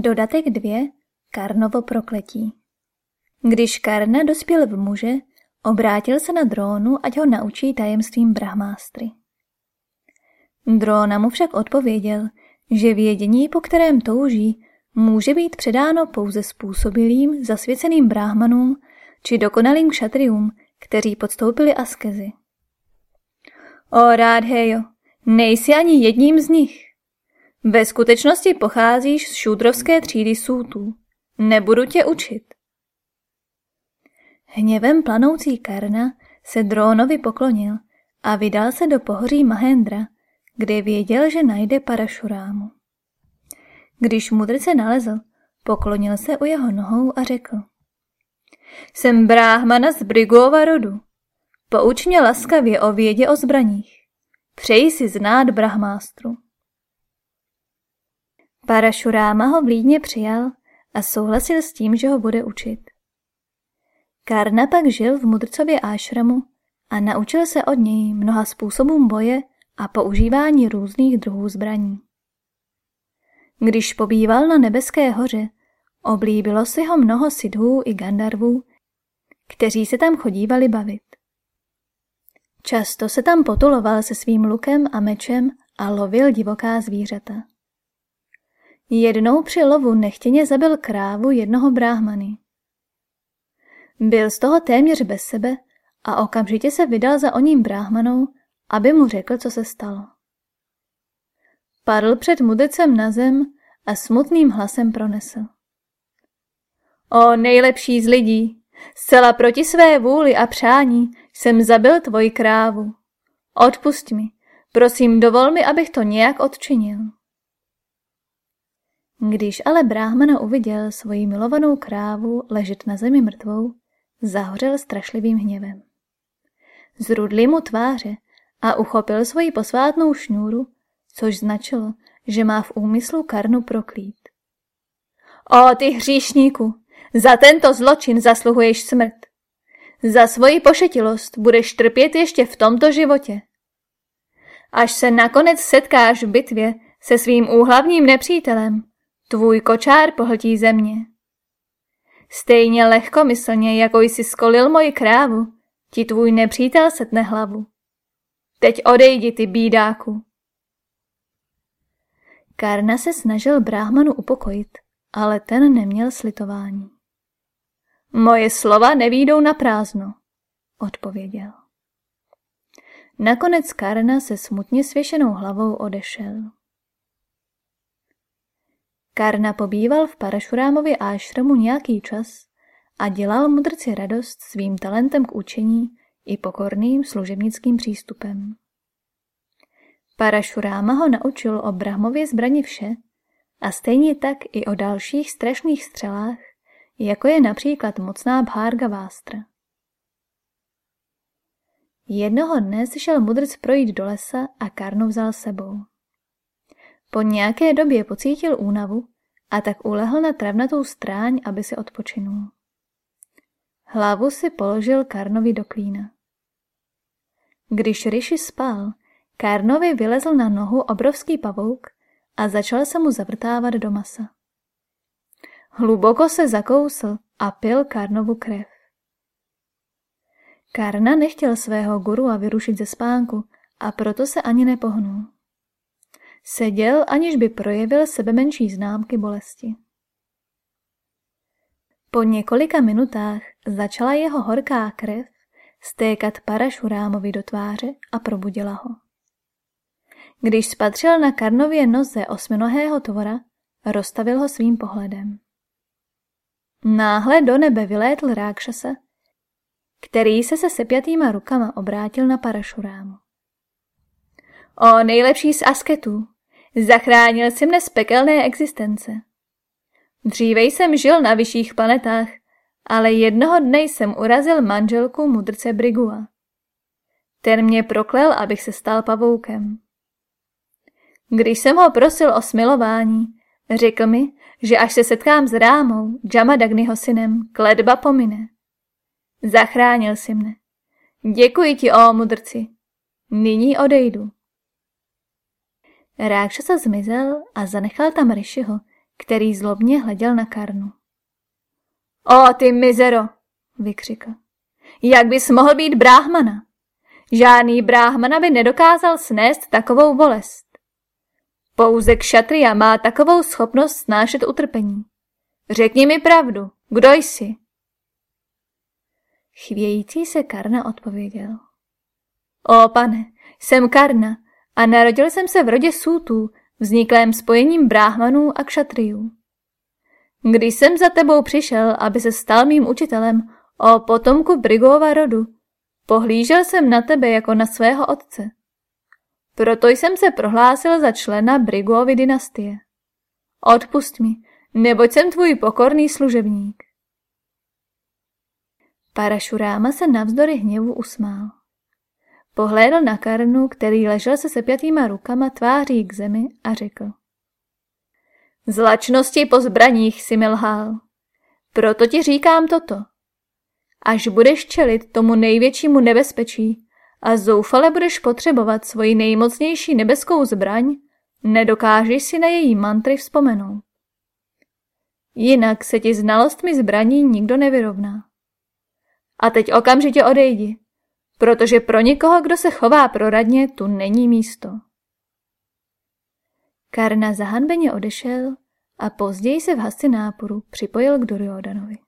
Dodatek 2. Karnovo prokletí Když Karna dospěl v muže, obrátil se na drónu, ať ho naučí tajemstvím brahmástry. Dróna mu však odpověděl, že vědění, po kterém touží, může být předáno pouze způsobilým, zasvěceným bráhmanům či dokonalým kšatrium, kteří podstoupili askezi. O Rádhejo, nejsi ani jedním z nich. Ve skutečnosti pocházíš z šúdrovské třídy sůtů. Nebudu tě učit. Hněvem planoucí Karna se Drónovi poklonil a vydal se do pohoří Mahendra, kde věděl, že najde Parašurámu. Když mudrce nalezl, poklonil se u jeho nohou a řekl. Jsem bráhmana z Brigova rodu. Pouč mě laskavě o vědě o zbraních. Přeji si znát brahmástru. Parašuráma ho vlídně přijal a souhlasil s tím, že ho bude učit. Karna pak žil v mudrcově ášramu a naučil se od něj mnoha způsobům boje a používání různých druhů zbraní. Když pobýval na nebeské hoře, oblíbilo si ho mnoho sidhů i gandarvů, kteří se tam chodívali bavit. Často se tam potuloval se svým lukem a mečem a lovil divoká zvířata. Jednou při lovu nechtěně zabil krávu jednoho bráhmany. Byl z toho téměř bez sebe a okamžitě se vydal za oním bráhmanou, aby mu řekl, co se stalo. Padl před mudecem na zem a smutným hlasem pronesl. O nejlepší z lidí, zcela proti své vůli a přání jsem zabil tvoji krávu. Odpust mi, prosím dovol mi, abych to nějak odčinil. Když ale bráhmana uviděl svoji milovanou krávu ležet na zemi mrtvou, zahořel strašlivým hněvem. Zrudli mu tváře a uchopil svoji posvátnou šňůru, což značilo, že má v úmyslu Karnu proklít. O ty hříšníku, za tento zločin zasluhuješ smrt. Za svoji pošetilost budeš trpět ještě v tomto životě. Až se nakonec setkáš v bitvě se svým úhlavním nepřítelem, tvůj kočár pohltí země. Stejně lehkomyslně, jako jsi skolil moji krávu, ti tvůj nepřítel setne hlavu. Teď odejdi, ty bídáku. Karna se snažil bráhmanu upokojit, ale ten neměl slitování. Moje slova nevídou na prázdno, odpověděl. Nakonec Karna se smutně svěšenou hlavou odešel. Karna pobýval v Parašurámově ášramu nějaký čas a dělal mudrci radost svým talentem k učení i pokorným služebnickým přístupem. Parašuráma ho naučil o Brahmově zbrani vše a stejně tak i o dalších strašných střelách, jako je například mocná Bhárga Vástra. Jednoho dne si šel mudrc projít do lesa a Karnu vzal sebou. Po nějaké době pocítil únavu a tak ulehl na travnatou stráň, aby si odpočinul. Hlavu si položil Karnovi do klína. Když Rishi spal, Karnovi vylezl na nohu obrovský pavouk a začal se mu zavrtávat do masa. Hluboko se zakousl a pil Karnovu krev. Karna nechtěl svého guru a vyrušit ze spánku a proto se ani nepohnul. Seděl, aniž by projevil sebe menší známky bolesti. Po několika minutách začala jeho horká krev stékat Parašurámovi do tváře a probudila ho. Když spatřil na Karnově noze osminohého tvora, rozstavil ho svým pohledem. Náhle do nebe vylétl Rákšasa, který se se sepjatýma rukama obrátil na Parašurámu. O nejlepší z asketů, zachránil si mne z pekelné existence. Dříve jsem žil na vyšších planetách, ale jednoho dne jsem urazil manželku mudrce Brigua. Ten mě proklel, abych se stal pavoukem. Když jsem ho prosil o smilování, řekl mi, že až se setkám s Rámou, Jamadagnyho synem, kledba pomine. Zachránil si mne. Děkuji ti, ó mudrci. Nyní odejdu. Se zmizel a zanechal tam Rishiho, který zlobně hleděl na Karnu. O, ty mizero, vykřikl. Jak bys mohl být bráhmana? Žádný bráhmana by nedokázal snést takovou bolest. Pouze kšatria má takovou schopnost snášet utrpení. Řekni mi pravdu, kdo jsi? Chvějící se Karna odpověděl. O pane, jsem Karna a narodil jsem se v rodě Sútů, vzniklém spojením bráhmanů a kšatriů. Když jsem za tebou přišel, aby se stal mým učitelem o potomku Brigova rodu, pohlížel jsem na tebe jako na svého otce. Proto jsem se prohlásil za člena Brigovy dynastie. Odpust mi, neboť jsem tvůj pokorný služebník. Parašuráma se navzdory hněvu usmál. Pohlédl na Karnu, který ležel se sepjatýma rukama tváří k zemi a řekl. Zlačnosti po zbraních si mi lhal. Proto ti říkám toto. Až budeš čelit tomu největšímu nebezpečí a zoufale budeš potřebovat svoji nejmocnější nebeskou zbraň, nedokážeš si na její mantry vzpomenout. Jinak se ti znalostmi zbraní nikdo nevyrovná. A teď okamžitě odejdi, protože pro někoho, kdo se chová proradně, tu není místo. Karna zahanbeně odešel a později se v náporu připojil k Duryodanovi.